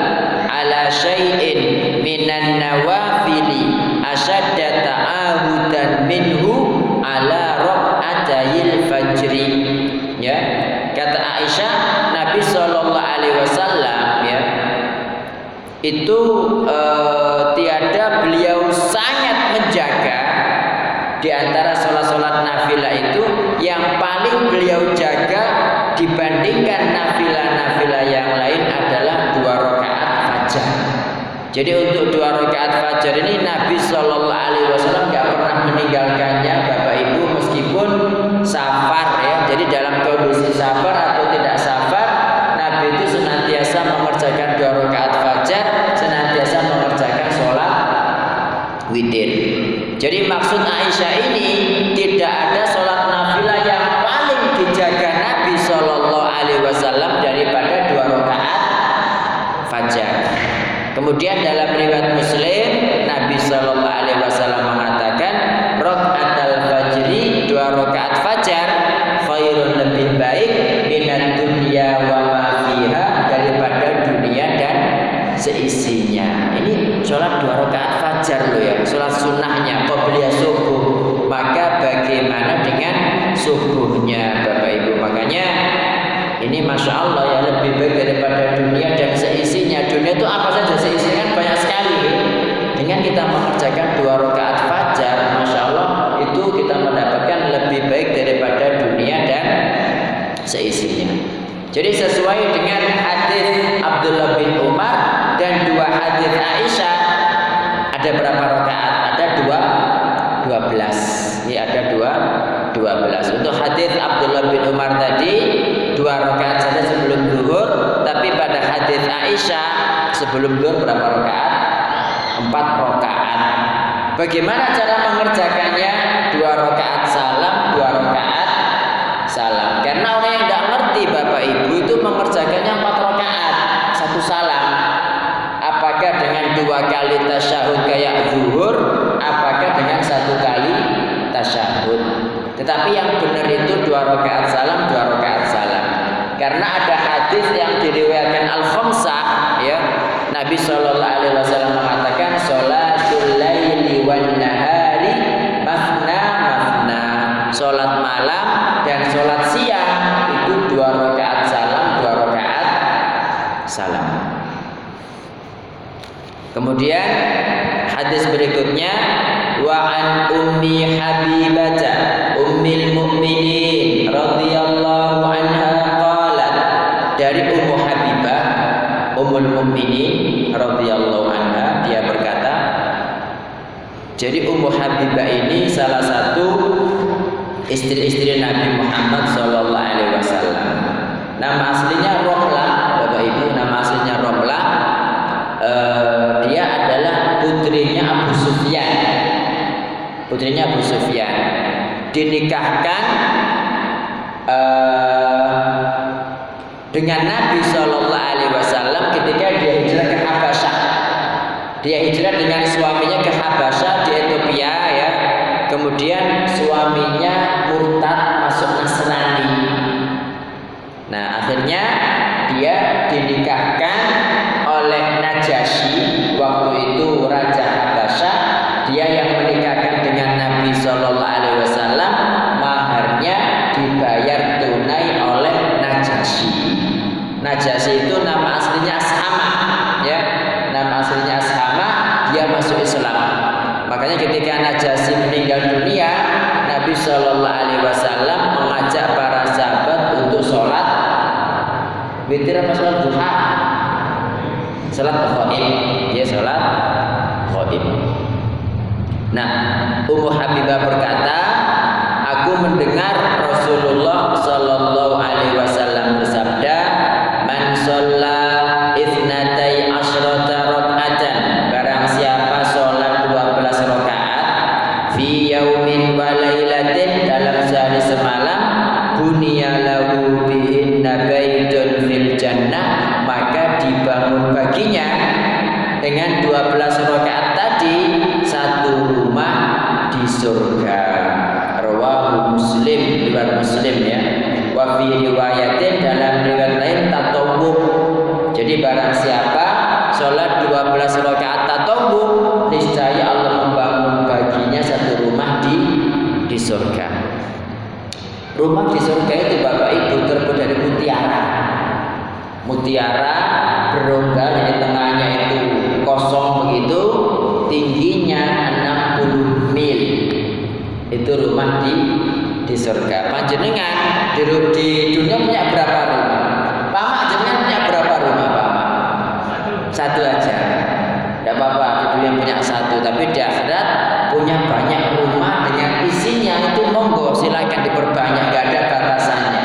ala syai'in minan nawafili asyadda ta'ahudan minhu ala raq'atayil fajri Aisyah Nabi sallallahu alaihi wasallam ya itu eh, tiada beliau sangat menjaga di antara sholat-sholat nafilah itu yang paling beliau jaga dibandingkan nafilah-nafilah yang lain adalah dua rakaat fajar. Jadi untuk dua rakaat fajar ini Nabi Shallallahu Alaihi Wasallam nggak pernah meninggalkannya Bapak Ibu meskipun safar ya. Jadi dalam kondisi safar atau tidak safar Nabi itu senantiasa mengerjakan dua rakaat fajar, senantiasa mengerjakan sholat witir. Jadi maksud Aisyah ini tidak ada sholat nafilah yang paling dijaga Nabi Shallallahu Alaihi Wasallam daripada dua rakaat fajar. Kemudian dalam Jadi sesuai dengan hadis Abdullah bin Umar dan dua hadis Aisyah ada berapa rakaat? Ada dua, dua belas. Ini ada dua, dua belas. Untuk hadis Abdullah bin Umar tadi dua rakaat saja sebelum zuhur, tapi pada hadis Aisyah sebelum zuhur berapa rakaat? Empat rakaat. Bagaimana cara mengerjakannya? Dua rakaat salam, dua rakaat salam. Karena orang yang tidak ngerti Bapak Ibu itu mengerjakannya empat rakaat, satu salam. Apakah dengan dua kali tasyahud kayak zuhur? Apakah dengan satu kali tasyahud? Tetapi yang benar itu dua rakaat salam, dua rakaat salam. Karena ada hadis yang diriwayatkan Al Khamsah, ya Nabi Shallallahu Alaihi Wasallam mengatakan sholatul laili mafna mafna sholat malam dan sholat siang itu dua rakaat salam dua rakaat salam. Kemudian hadis berikutnya wa an ummi habibata ummil mu'minin radhiyallahu anha qalat dari ummu habibah ummul mu'minin radhiyallahu anha dia berkata jadi ummu habibah ini salah satu istri-istri Nabi Muhammad Shallallahu Alaihi Wasallam. Nama aslinya Romlah, Bapak Ibu. Nama aslinya Romlah. Eh, dia adalah putrinya Abu Sufyan. Putrinya Abu Sufyan dinikahkan eh, dengan Nabi Shallallahu Alaihi Wasallam ketika dia hijrah ke Habasyah. Dia hijrah dengan suaminya ke Habasyah di Ethiopia ya kemudian suaminya murtad masuk Nasrani. Nah, akhirnya dia dinikahkan itu rumah di di surga. Panjenengan di, di dunia punya berapa rumah? Pak Mak jenengan punya berapa rumah Pak? Mak satu aja. Tidak apa-apa di dunia punya satu. Tapi di akhirat punya banyak rumah dengan isinya itu monggo silakan diperbanyak gak ada batasannya.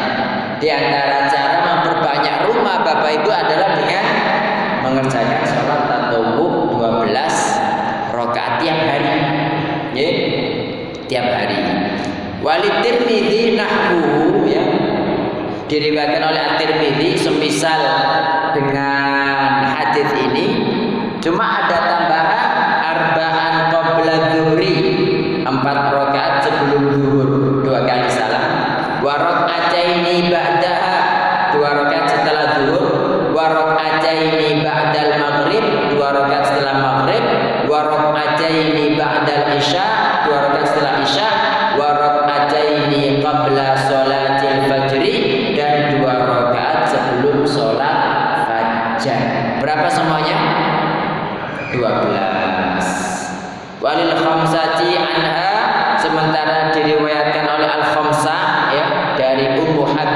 Di antara cara memperbanyak rumah Bapak Ibu adalah dengan mengerjakan sholat tatawuf 12 rakaat tiap hari. Ya, tiap hari. Walid Tirmidzi nahwu ya. Diriwayatkan oleh At-Tirmidzi semisal dengan hadis ini cuma ada tambahan arba'an qabla dzuhri empat rakaat sebelum zuhur dua kali salam wa raka'ataini ba'daha dua rakaat setelah zuhur wa raka'ataini ba'dal maghrib dua rakaat setelah maghrib wa raka'ataini ba'dal isya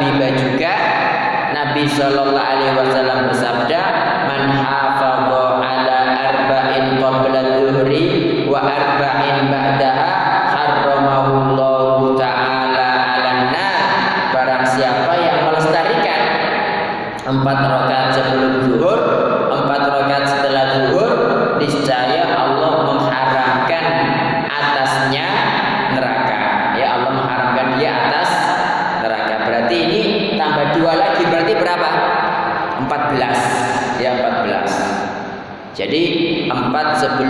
Habibah juga Nabi Shallallahu Alaihi Wasallam bersabda man hafadha ala arba'in qabla dhuhri wa arba'in ba'daha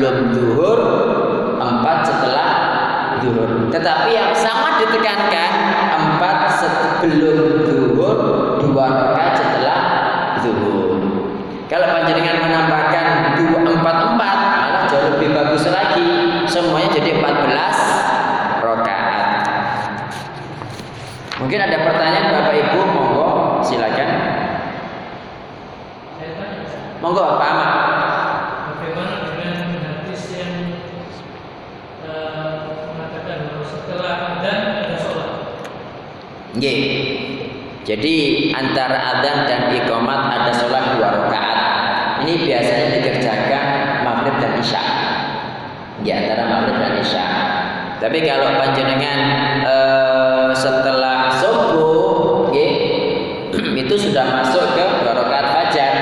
sebelum zuhur empat setelah zuhur. Tetapi yang sama ditekankan empat sebelum zuhur dua rakaat setelah zuhur. Kalau panjenengan menambahkan dua empat empat malah jauh lebih bagus lagi. Semuanya jadi 14 rakaat. Mungkin ada pertanyaan bapak ibu? Monggo silakan. Monggo pak Ahmad bagaimana dengan hadis yang eh, mengatakan bahwa setelah adzan ada sholat? Nggih. Jadi antara adzan dan iqamat ada sholat dua rakaat. Ini biasanya dikerjakan maghrib dan isya. Di antara maghrib dan isya. Tapi kalau panjenengan eh, setelah subuh, nggih, itu sudah masuk ke dua rakaat fajar.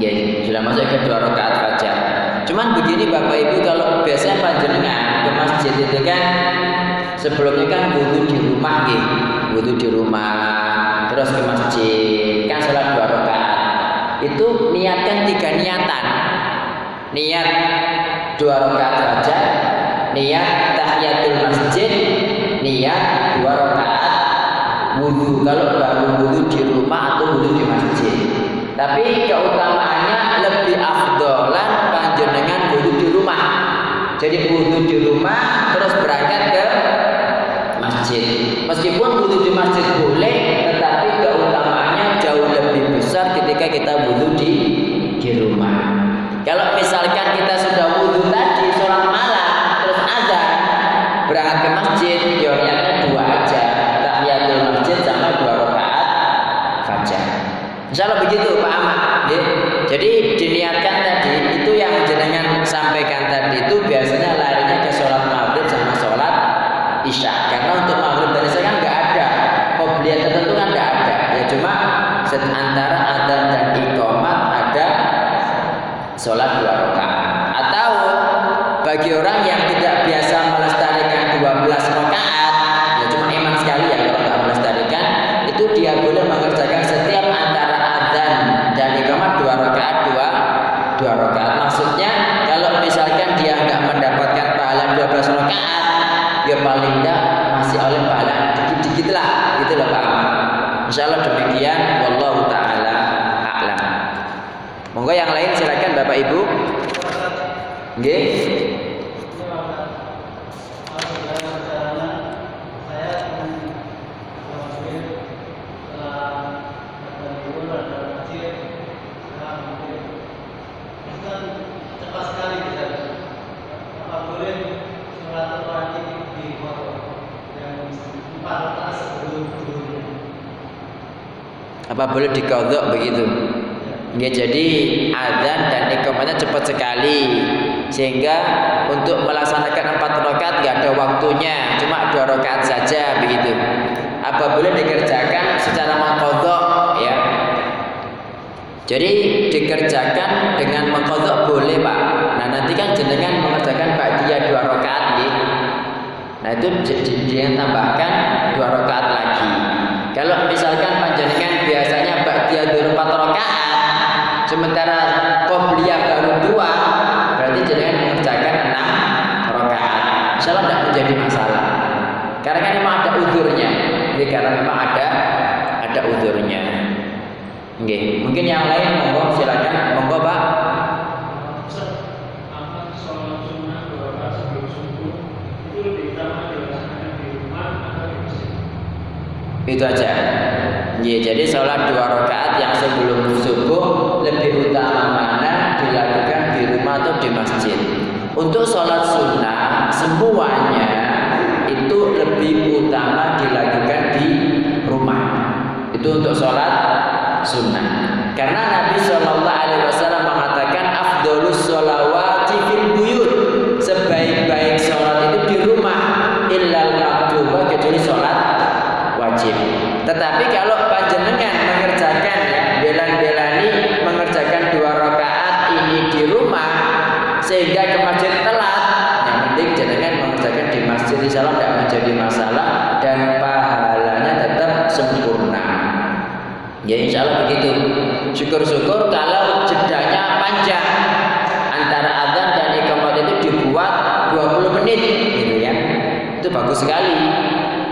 Nggih, sudah masuk ke dua rakaat fajar. Cuman begini Bapak Ibu kalau biasanya panjenengan ke masjid itu kan sebelumnya kan wudhu di rumah gitu wudhu di rumah. Terus ke masjid. Kan sholat dua rakaat. Itu niatkan tiga niatan. Niat dua rakaat fajar niat tahiyatul masjid niat dua rakaat wudhu. Kalau baru wudhu di rumah atau wudhu di masjid. Tapi keutamaannya lebih afdolan panjenengan wudhu di rumah. Jadi wudhu di rumah terus berangkat ke masjid. Meskipun wudhu di masjid boleh, tetapi keutamaannya jauh lebih besar ketika kita wudhu di di rumah. Nggih. Apa boleh dikodok begitu? Ya jadi azan dan iqamatnya cepat sekali sehingga untuk melaksanakan empat rakaat nggak ada waktunya cuma dua rakaat saja begitu. Apa boleh dikerjakan secara mengkodok ya? Jadi dikerjakan dengan mengkodok boleh pak. Nah nanti kan jenengan mengerjakan ba'diyah dua rakaat gitu. Nah itu jenengan tambahkan dua rakaat lagi. Kalau misalkan panjenengan biasanya ba'diyah dua empat rakaat, sementara qobliyah uzurnya. Jadi karena memang ada ada uzurnya. Oke, mungkin yang lain monggo silakan. Monggo Pak. Itu aja. Ya, jadi sholat dua rakaat yang sebelum subuh lebih utama mana dilakukan di rumah atau di masjid. Untuk sholat sunnah semuanya itu lebih utama dilakukan di rumah. Itu untuk sholat sunnah. Karena Nabi Shallallahu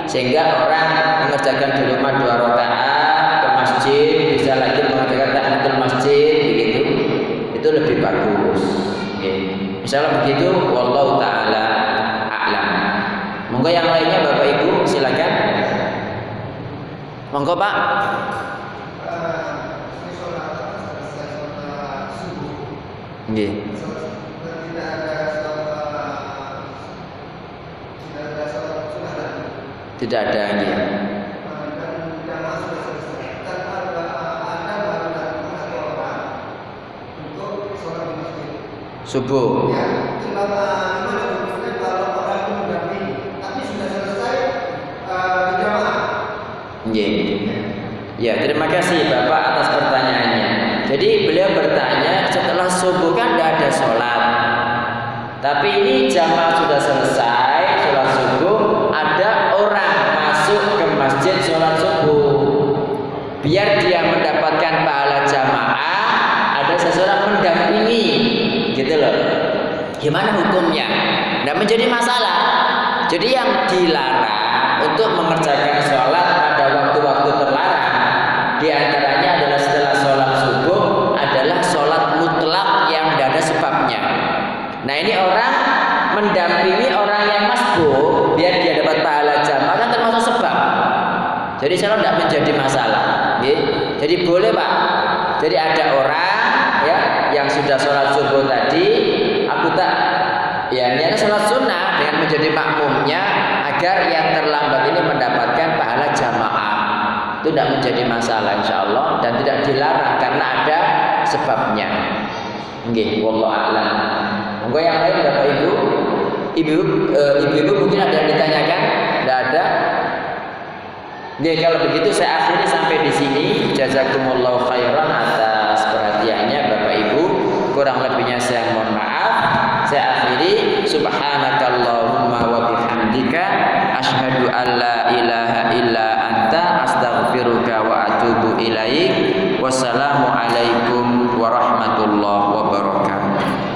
Sehingga orang mengerjakan di rumah dua rakaat ke masjid bisa lagi mengerjakan tahiyatul masjid begitu. Itu lebih bagus. Ya. Insya Allah begitu. Wallahu taala a'lam. Monggo yang lainnya Bapak Ibu silakan. Monggo Pak. Nggih. Tidak ada nggih. Subuh. Ya, terima kasih Bapak atas pertanyaannya. Jadi beliau bertanya setelah subuh kan tidak ada sholat. Tapi ini jamaah sudah selesai sholat subuh, ada orang masuk ke masjid sholat subuh. Biar dia mendapatkan pahala jamaah, ada seseorang mendampingi, gitu loh. Gimana hukumnya? Tidak menjadi masalah. Jadi yang dilarang untuk mengerjakan sholat pada waktu-waktu terlarang di antaranya adalah setelah sholat subuh adalah sholat mutlak yang tidak ada sebabnya. Nah ini orang mendampingi orang yang masbuk biar dia dapat pahala jamaah kan termasuk sebab. Jadi sholat tidak menjadi masalah. ya. Jadi boleh pak. Jadi ada orang ya yang sudah sholat subuh tadi, aku tak ya niatnya sholat sunnah dengan menjadi makmumnya agar yang terlambat ini mendapatkan pahala jamaah. itu tidak menjadi masalah insya Allah dan tidak dilarang karena ada sebabnya. Nggih, wallahu a'lam. Monggo yang lain Bapak Ibu. Ibu eh, ibu-ibu mungkin ada yang ditanyakan? Tidak ada? Oke, kalau begitu saya akhiri sampai di sini. Jazakumullah khairan atas perhatiannya Bapak Ibu. Kurang lebihnya saya mohon maaf. Saya akhiri subhanakallahumma wa bihamdika asyhadu an la ilaha illa anta astaghfiruka wa atubu ilaik. Wassalamu alaikum warahmatullahi wabarakatuh.